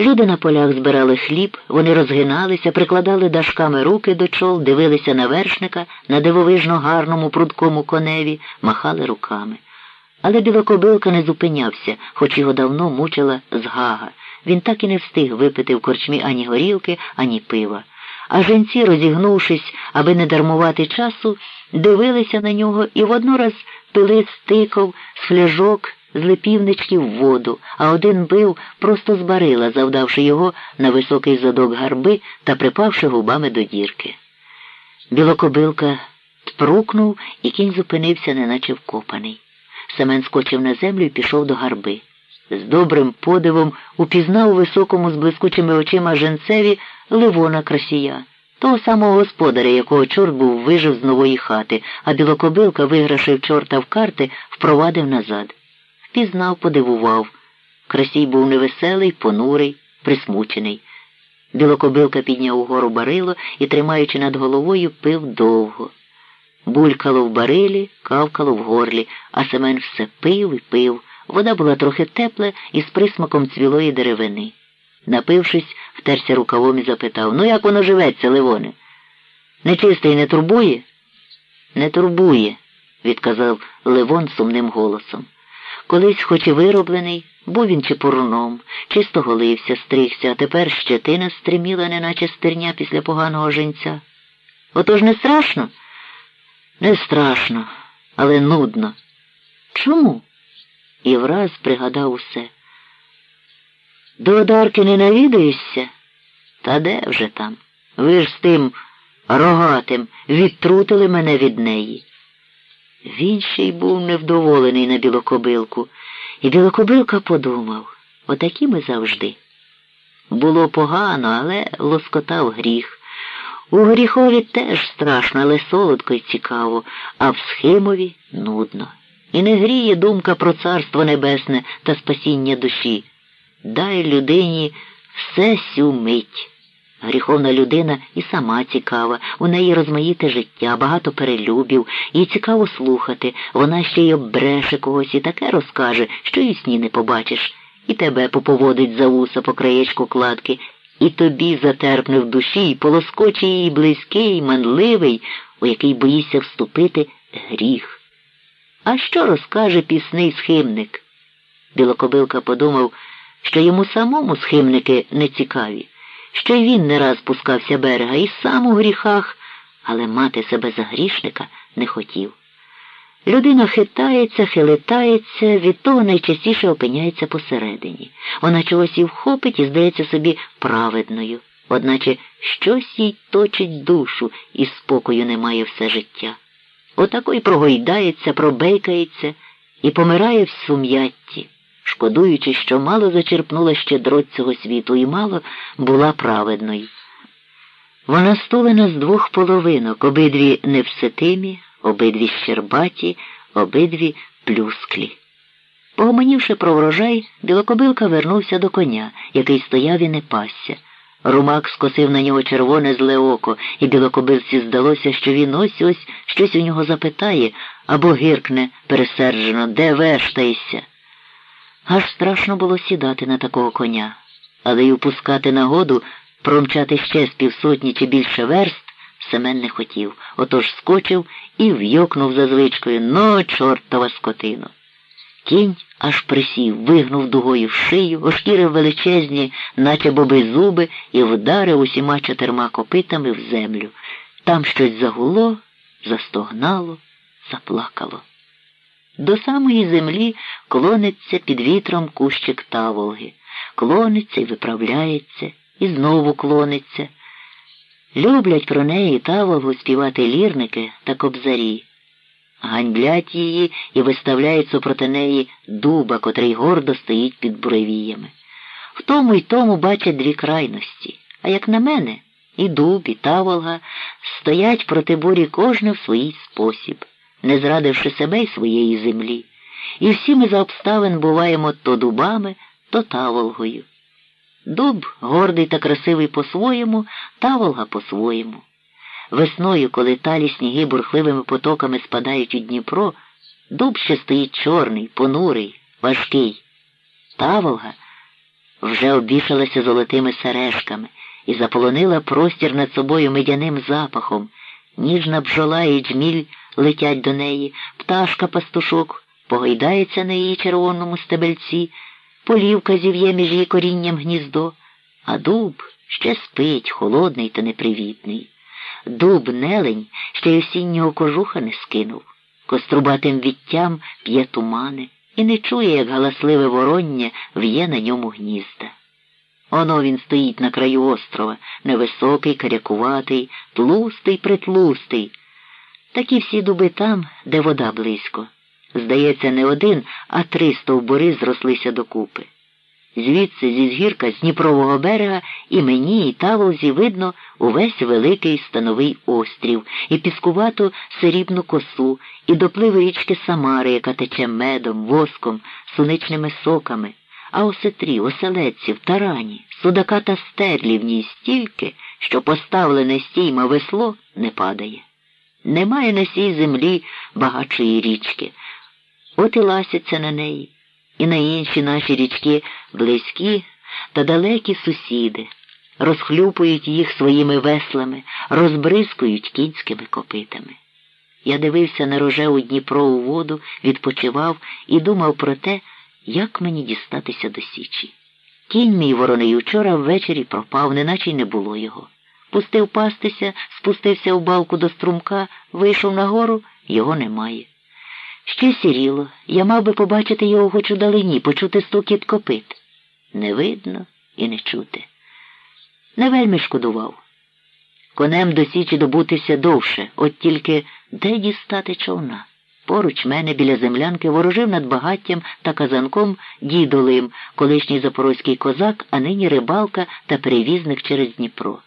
Люди на полях збирали хліб, вони розгиналися, прикладали дашками руки до чол, дивилися на вершника, на дивовижно гарному прудкому коневі, махали руками. Але білокобилка не зупинявся, хоч його давно мучила згага. Він так і не встиг випити в корчмі ані горілки, ані пива. А женці, розігнувшись, аби не дармувати часу, дивилися на нього і воднораз пили стиков з фляжок, з липівничків в воду, а один бив просто з барила, завдавши його на високий задок гарби та припавши губами до дірки. Білокобилка тпрукнув, і кінь зупинився, неначе вкопаний. Семен скочив на землю і пішов до гарби. З добрим подивом упізнав у високому з блискучими очима женцеві Ливона красія, того самого господаря, якого чорт був вижив з нової хати, а білокобилка, виграшив чорта в карти, впровадив назад. Впізнав, подивував. Красій був невеселий, понурий, присмучений. Білокобилка підняв угору барило і, тримаючи над головою, пив довго. Булькало в барилі, кавкало в горлі, а Семен все пив і пив. Вода була трохи тепла і з присмаком цвілої деревини. Напившись, втерся рукавом і запитав Ну, як воно живеться, Ливоне? Нечистий не турбує? Не турбує, відказав Ливон сумним голосом. Колись, хоч і вироблений, був він чи поруном, чисто голився, стригся, а тепер щетина стриміла, неначе стерня після поганого женця. Отож не страшно? Не страшно, але нудно. Чому? І враз пригадав усе. До одарки не навідаєшся? Та де вже там? Ви ж з тим рогатим відтрутили мене від неї. Він ще й був невдоволений на білокобилку, і білокобилка подумав отакі ми завжди. Було погано, але лоскотав гріх. У Горіхові теж страшно, але солодко й цікаво, а в Схимові нудно. І не гріє думка про царство небесне та спасіння душі. Дай людині все сю мить. Гріховна людина і сама цікава, у неї розмаїте життя, багато перелюбів, їй цікаво слухати, вона ще й оббреше когось і таке розкаже, що і сні не побачиш, і тебе поповодить за вуса по краєчку кладки, і тобі затерпне в душі, і полоскоче її близький, манливий, у який боїшся вступити гріх. А що розкаже пісний схимник? Білокобилка подумав, що йому самому схимники не цікаві, що й він не раз пускався берега і сам у гріхах, але мати себе за грішника не хотів. Людина хитається, хилитається, від того найчастіше опиняється посередині. Вона чогось і вхопить і здається собі праведною, одначе щось їй точить душу і спокою немає все життя. Отако й прогойдається, пробейкається і помирає в сум'ятті, шкодуючи, що мало зачерпнула щедрот цього світу і мало була праведною. Вона стулена з двох половинок, обидві невситимі, обидві щербаті, обидві плюсклі. Погомонівши про врожай, білокобилка вернувся до коня, який стояв і не пасся. Румак скосив на нього червоне зле око, і білокобилці здалося, що він ось ось щось у нього запитає або гиркне пересерджено, де вештаєшся. Аж страшно було сідати на такого коня, але й упускати нагоду промчати ще з півсотні чи більше верст Семен не хотів, отож скочив і вйокнув за звичкою «Но, чортова скотину. Кінь аж присів, вигнув дугою в шию, ошкірив величезні, наче боби зуби, і вдарив усіма чотирма копитами в землю. Там щось загуло, застогнало, заплакало. До самої землі клониться під вітром кущик таволги, клониться і виправляється, і знову клониться. Люблять про неї таволгу співати лірники та кобзарі ганьблять її і виставляють супроти неї дуба, котрий гордо стоїть під буревіями. В тому й тому бачать дві крайності. А як на мене, і дуб, і таволга стоять проти бурі кожне в свій спосіб, не зрадивши себе й своєї землі. І всі ми за обставин буваємо то дубами, то таволгою. Дуб гордий та красивий по-своєму, таволга по-своєму. Весною, коли талі сніги бурхливими потоками спадають у Дніпро, дуб ще стоїть чорний, понурий, важкий. Таволга вже обвішалася золотими сережками і заполонила простір над собою медяним запахом. Ніжна бджола і джміль летять до неї, пташка пастушок погойдається на її червоному стебельці, полівка зів'є між її корінням гніздо, а дуб ще спить, холодний та непривітний. Дуб нелень ще й осіннього кожуха не скинув, кострубатим віттям п'є тумани і не чує, як галасливе вороння в'є на ньому гнізда. Оно він стоїть на краю острова, невисокий, карякуватий, тлустий, притлустий. Такі всі дуби там, де вода близько. Здається, не один, а три стовбури зрослися докупи. Звідси, зі згірка, з Дніпрового берега, і мені, і таволзі видно увесь великий становий острів, і піскувату сирібну косу, і допливи річки Самари, яка тече медом, воском, суничними соками, а осетрі, оселедців, тарані, судака та стерлі в ній стільки, що поставлене стійма весло не падає. Немає на сій землі багатшої річки. От і ласяться на неї, і на інші наші річки близькі та далекі сусіди, розхлюпують їх своїми веслами, розбризкують кінськими копитами. Я дивився на рожеву Дніпрову воду, відпочивав і думав про те, як мені дістатися до Січі. Кінь мій вороний учора ввечері пропав, неначе й не було його. Пустив пастися, спустився в балку до струмка, вийшов нагору, його немає. Ще сіріло, я мав би побачити його хоч удалині, почути стукіт копит. Не видно і не чути. Не вельми шкодував. Конем до січі добутися довше, от тільки де дістати човна. Поруч мене біля землянки ворожив над багаттям та казанком дідолим, колишній запорозький козак, а нині рибалка та перевізник через Дніпро.